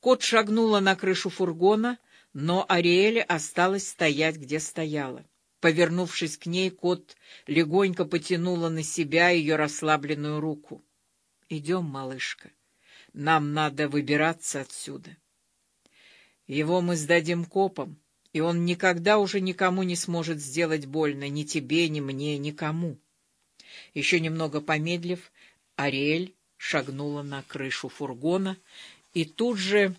Кот шагнула на крышу фургона, но Ариэль осталась стоять, где стояла. Повернувшись к ней, кот легонько потянула на себя ее расслабленную руку. — Идем, малышка. Нам надо выбираться отсюда. Его мы сдадим копам, и он никогда уже никому не сможет сделать больно, ни тебе, ни мне, никому. Еще немного помедлив, Ариэль шагнула на крышу фургона и тут же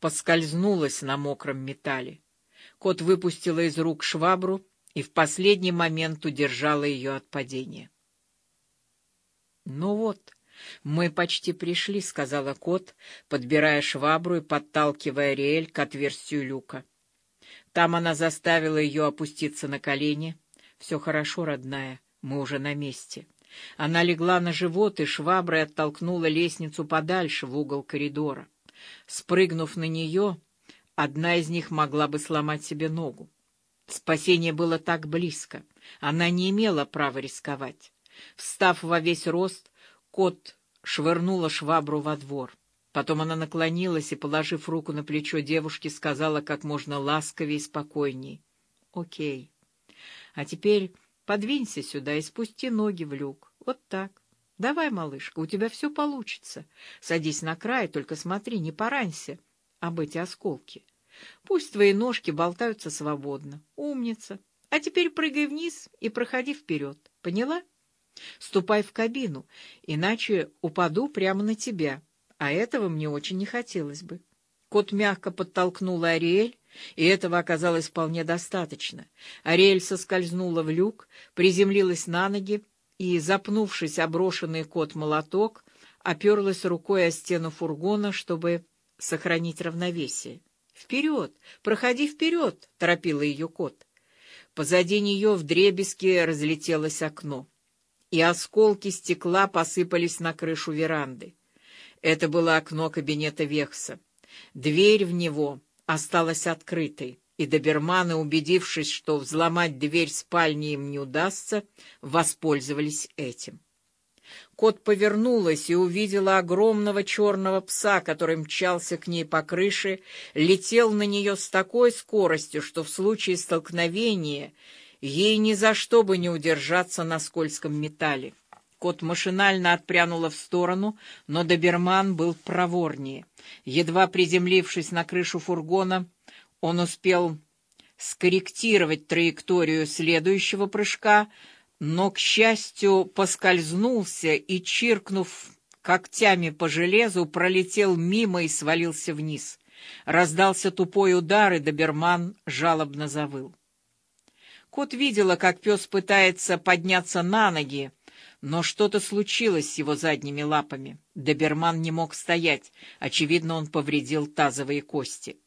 поскользнулась на мокром металле. Кот выпустила из рук швабру и в последний момент удержала ее от падения. — Ну вот, мы почти пришли, — сказала кот, подбирая швабру и подталкивая Риэль к отверстию люка. Там она заставила ее опуститься на колени. — Все хорошо, родная, мы уже на месте. Она легла на живот и шваброй оттолкнула лестницу подальше в угол коридора. Спрыгнув на нее, одна из них могла бы сломать себе ногу. Спасение было так близко. Она не имела права рисковать. Встав во весь рост, кот швырнула швабру во двор. Потом она наклонилась и, положив руку на плечо девушки, сказала как можно ласковее и спокойней. — Окей. А теперь подвинься сюда и спусти ноги в люк. Вот так. Давай, малышка, у тебя все получится. Садись на край, только смотри, не поранься об эти осколки. Пусть твои ножки болтаются свободно. Умница. А теперь прыгай вниз и проходи вперед. Поняла? Ступай в кабину, иначе упаду прямо на тебя, а этого мне очень не хотелось бы. Кот мягко подтолкнул Ариэль, и этого оказалось вполне достаточно. Ариэль соскользнула в люк, приземлилась на ноги и, запнувшись оброшенный кот-молоток, оперлась рукой о стену фургона, чтобы сохранить равновесие. «Вперед! Проходи вперед!» — торопила ее кот. Позади нее в дребезге разлетелось окно, и осколки стекла посыпались на крышу веранды. Это было окно кабинета Векса. Дверь в него осталась открытой, и доберманы, убедившись, что взломать дверь спальни им не удастся, воспользовались этим. Кот повернулась и увидела огромного черного пса, который мчался к ней по крыше, летел на нее с такой скоростью, что в случае столкновения ей ни за что бы не удержаться на скользком металле. Кот машинально отпрянула в сторону, но доберман был проворнее. Едва приземлившись на крышу фургона, он успел скорректировать траекторию следующего прыжка — но, к счастью, поскользнулся и, чиркнув когтями по железу, пролетел мимо и свалился вниз. Раздался тупой удар, и доберман жалобно завыл. Кот видела, как пес пытается подняться на ноги, но что-то случилось с его задними лапами. Доберман не мог стоять. Очевидно, он повредил тазовые кости.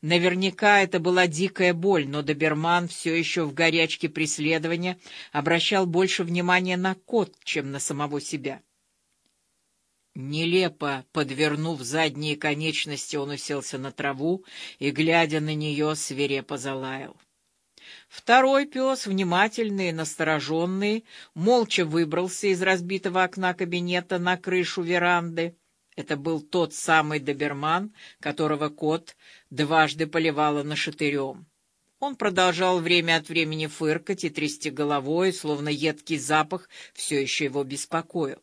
Наверняка это была дикая боль, но доберман все еще в горячке преследования обращал больше внимания на кот, чем на самого себя. Нелепо подвернув задние конечности, он уселся на траву и, глядя на нее, свирепо залаял. Второй пес, внимательный и настороженный, молча выбрался из разбитого окна кабинета на крышу веранды. Это был тот самый доберман, которого кот дважды поливала нашатырем. Он продолжал время от времени фыркать и трясти головой, словно едкий запах все еще его беспокоил.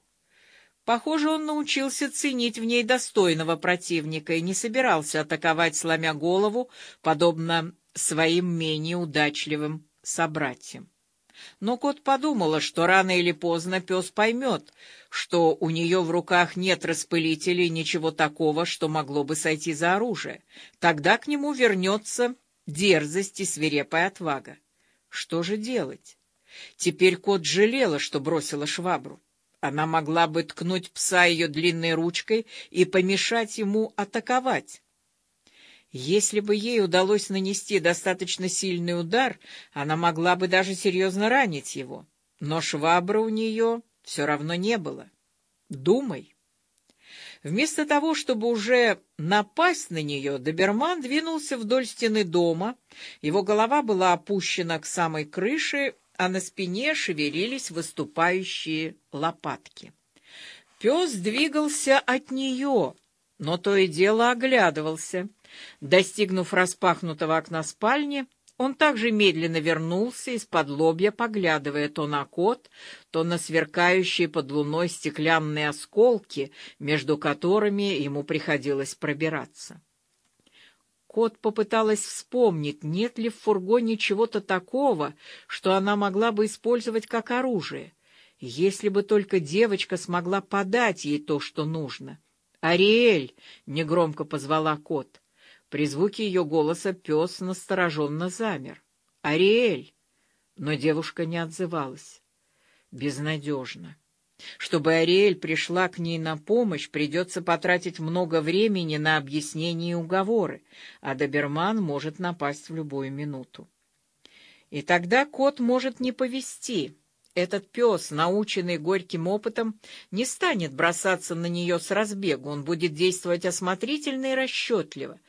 Похоже, он научился ценить в ней достойного противника и не собирался атаковать, сломя голову, подобно своим менее удачливым собратьям. Но кот подумала, что рано или поздно пес поймет, что у нее в руках нет распылителей ничего такого, что могло бы сойти за оружие. Тогда к нему вернется дерзость и свирепая отвага. Что же делать? Теперь кот жалела, что бросила швабру. Она могла бы ткнуть пса ее длинной ручкой и помешать ему атаковать. Если бы ей удалось нанести достаточно сильный удар, она могла бы даже серьезно ранить его. Но швабры у нее все равно не было. Думай. Вместо того, чтобы уже напасть на нее, доберман двинулся вдоль стены дома. Его голова была опущена к самой крыше, а на спине шевелились выступающие лопатки. Пес двигался от нее, но то и дело оглядывался. Достигнув распахнутого окна спальни, он также медленно вернулся, из-под лобья поглядывая то на кот, то на сверкающие под луной стеклянные осколки, между которыми ему приходилось пробираться. Кот попыталась вспомнить, нет ли в фургоне чего-то такого, что она могла бы использовать как оружие, если бы только девочка смогла подать ей то, что нужно. «Ариэль!» — негромко позвала кот. При звуке ее голоса пес настороженно замер. «Ариэль!» Но девушка не отзывалась. Безнадежно. Чтобы Ариэль пришла к ней на помощь, придется потратить много времени на объяснения и уговоры, а доберман может напасть в любую минуту. И тогда кот может не повести. Этот пес, наученный горьким опытом, не станет бросаться на нее с разбегу, он будет действовать осмотрительно и расчетливо,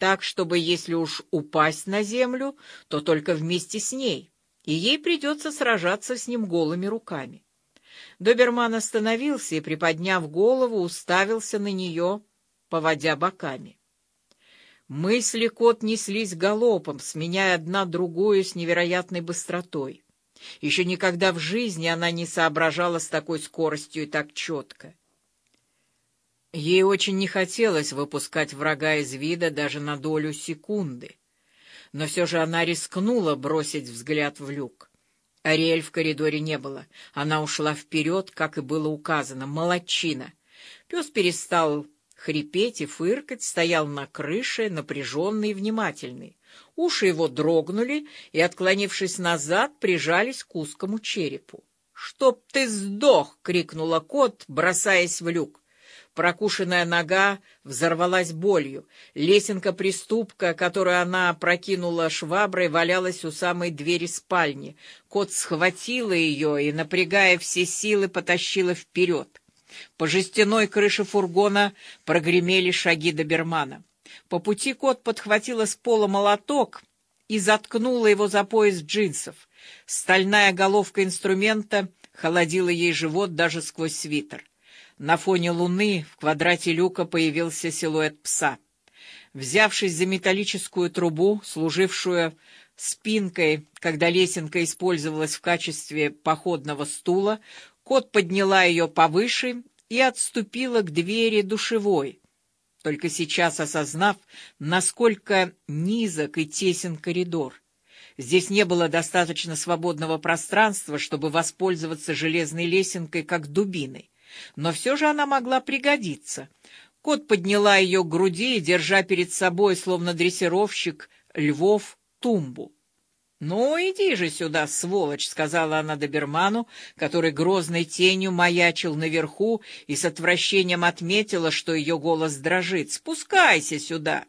так, чтобы, если уж упасть на землю, то только вместе с ней, и ей придется сражаться с ним голыми руками. Доберман остановился и, приподняв голову, уставился на нее, поводя боками. Мысли кот неслись галопом, сменяя одна другую с невероятной быстротой. Еще никогда в жизни она не соображала с такой скоростью и так четко. Ей очень не хотелось выпускать врага из вида даже на долю секунды, но все же она рискнула бросить взгляд в люк. Ариэль в коридоре не было. Она ушла вперед, как и было указано. Молодчина! Пес перестал хрипеть и фыркать, стоял на крыше, напряженный и внимательный. Уши его дрогнули и, отклонившись назад, прижались к узкому черепу. «Чтоб ты сдох!» — крикнула кот, бросаясь в люк. Прокушенная нога взорвалась болью. Лесенка приступка, которую она прокинула шваброй, валялась у самой двери спальни. Кот схватила ее и, напрягая все силы, потащила вперед. По жестяной крыше фургона прогремели шаги добермана. По пути кот подхватила с пола молоток и заткнула его за пояс джинсов. Стальная головка инструмента холодила ей живот даже сквозь свитер. На фоне луны в квадрате люка появился силуэт пса. Взявшись за металлическую трубу, служившую спинкой, когда лесенка использовалась в качестве походного стула, кот подняла ее повыше и отступила к двери душевой, только сейчас осознав, насколько низок и тесен коридор. Здесь не было достаточно свободного пространства, чтобы воспользоваться железной лесенкой как дубиной. Но все же она могла пригодиться. Кот подняла ее к груди держа перед собой, словно дрессировщик, львов, тумбу. «Ну, иди же сюда, сволочь!» — сказала она доберману, который грозной тенью маячил наверху и с отвращением отметила, что ее голос дрожит. «Спускайся сюда!»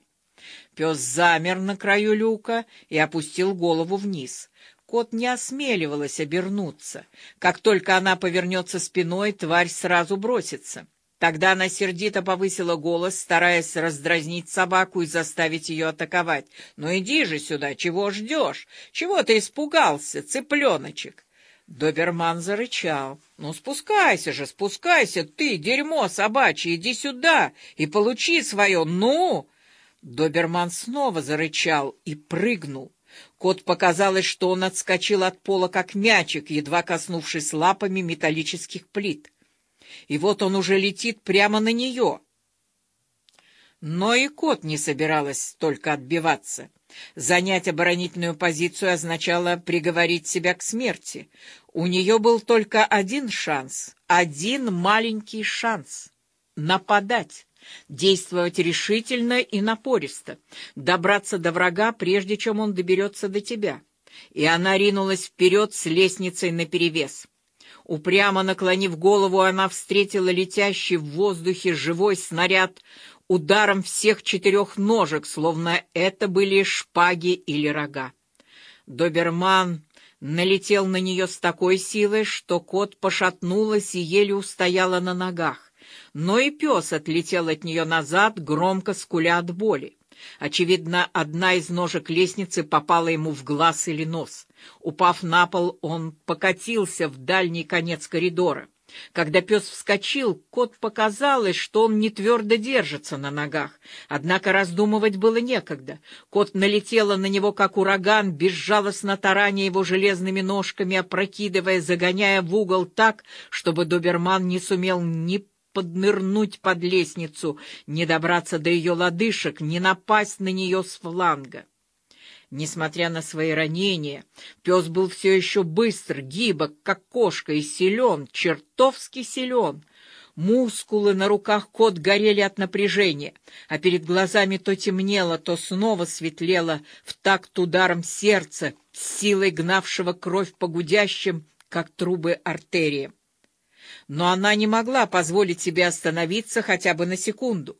Пес замер на краю люка и опустил голову вниз. Кот не осмеливалась обернуться. Как только она повернется спиной, тварь сразу бросится. Тогда она сердито повысила голос, стараясь раздразнить собаку и заставить ее атаковать. «Ну иди же сюда, чего ждешь? Чего ты испугался, цыпленочек?» Доберман зарычал. «Ну спускайся же, спускайся, ты, дерьмо собачье, иди сюда и получи свое, ну!» Доберман снова зарычал и прыгнул. Кот показалось, что он отскочил от пола, как мячик, едва коснувшись лапами металлических плит и вот он уже летит прямо на нее. Но и кот не собиралась только отбиваться. Занять оборонительную позицию означало приговорить себя к смерти. У нее был только один шанс, один маленький шанс — нападать, действовать решительно и напористо, добраться до врага, прежде чем он доберется до тебя. И она ринулась вперед с лестницей наперевес. Упрямо наклонив голову, она встретила летящий в воздухе живой снаряд ударом всех четырех ножек, словно это были шпаги или рога. Доберман налетел на нее с такой силой, что кот пошатнулась и еле устояла на ногах. Но и пес отлетел от нее назад, громко скуля от боли. Очевидно, одна из ножек лестницы попала ему в глаз или нос. Упав на пол, он покатился в дальний конец коридора. Когда пес вскочил, кот показалось, что он не твердо держится на ногах. Однако раздумывать было некогда. Кот налетела на него, как ураган, безжалостно тараня его железными ножками, опрокидывая, загоняя в угол так, чтобы доберман не сумел ни поднырнуть под лестницу, не добраться до ее лодыжек, не напасть на нее с фланга. Несмотря на свои ранения, пес был все еще быстр, гибок, как кошка, и силен, чертовски силен. Мускулы на руках кот горели от напряжения, а перед глазами то темнело, то снова светлело в такт ударом сердца, силой гнавшего кровь по гудящим, как трубы артериям. Но она не могла позволить себе остановиться хотя бы на секунду.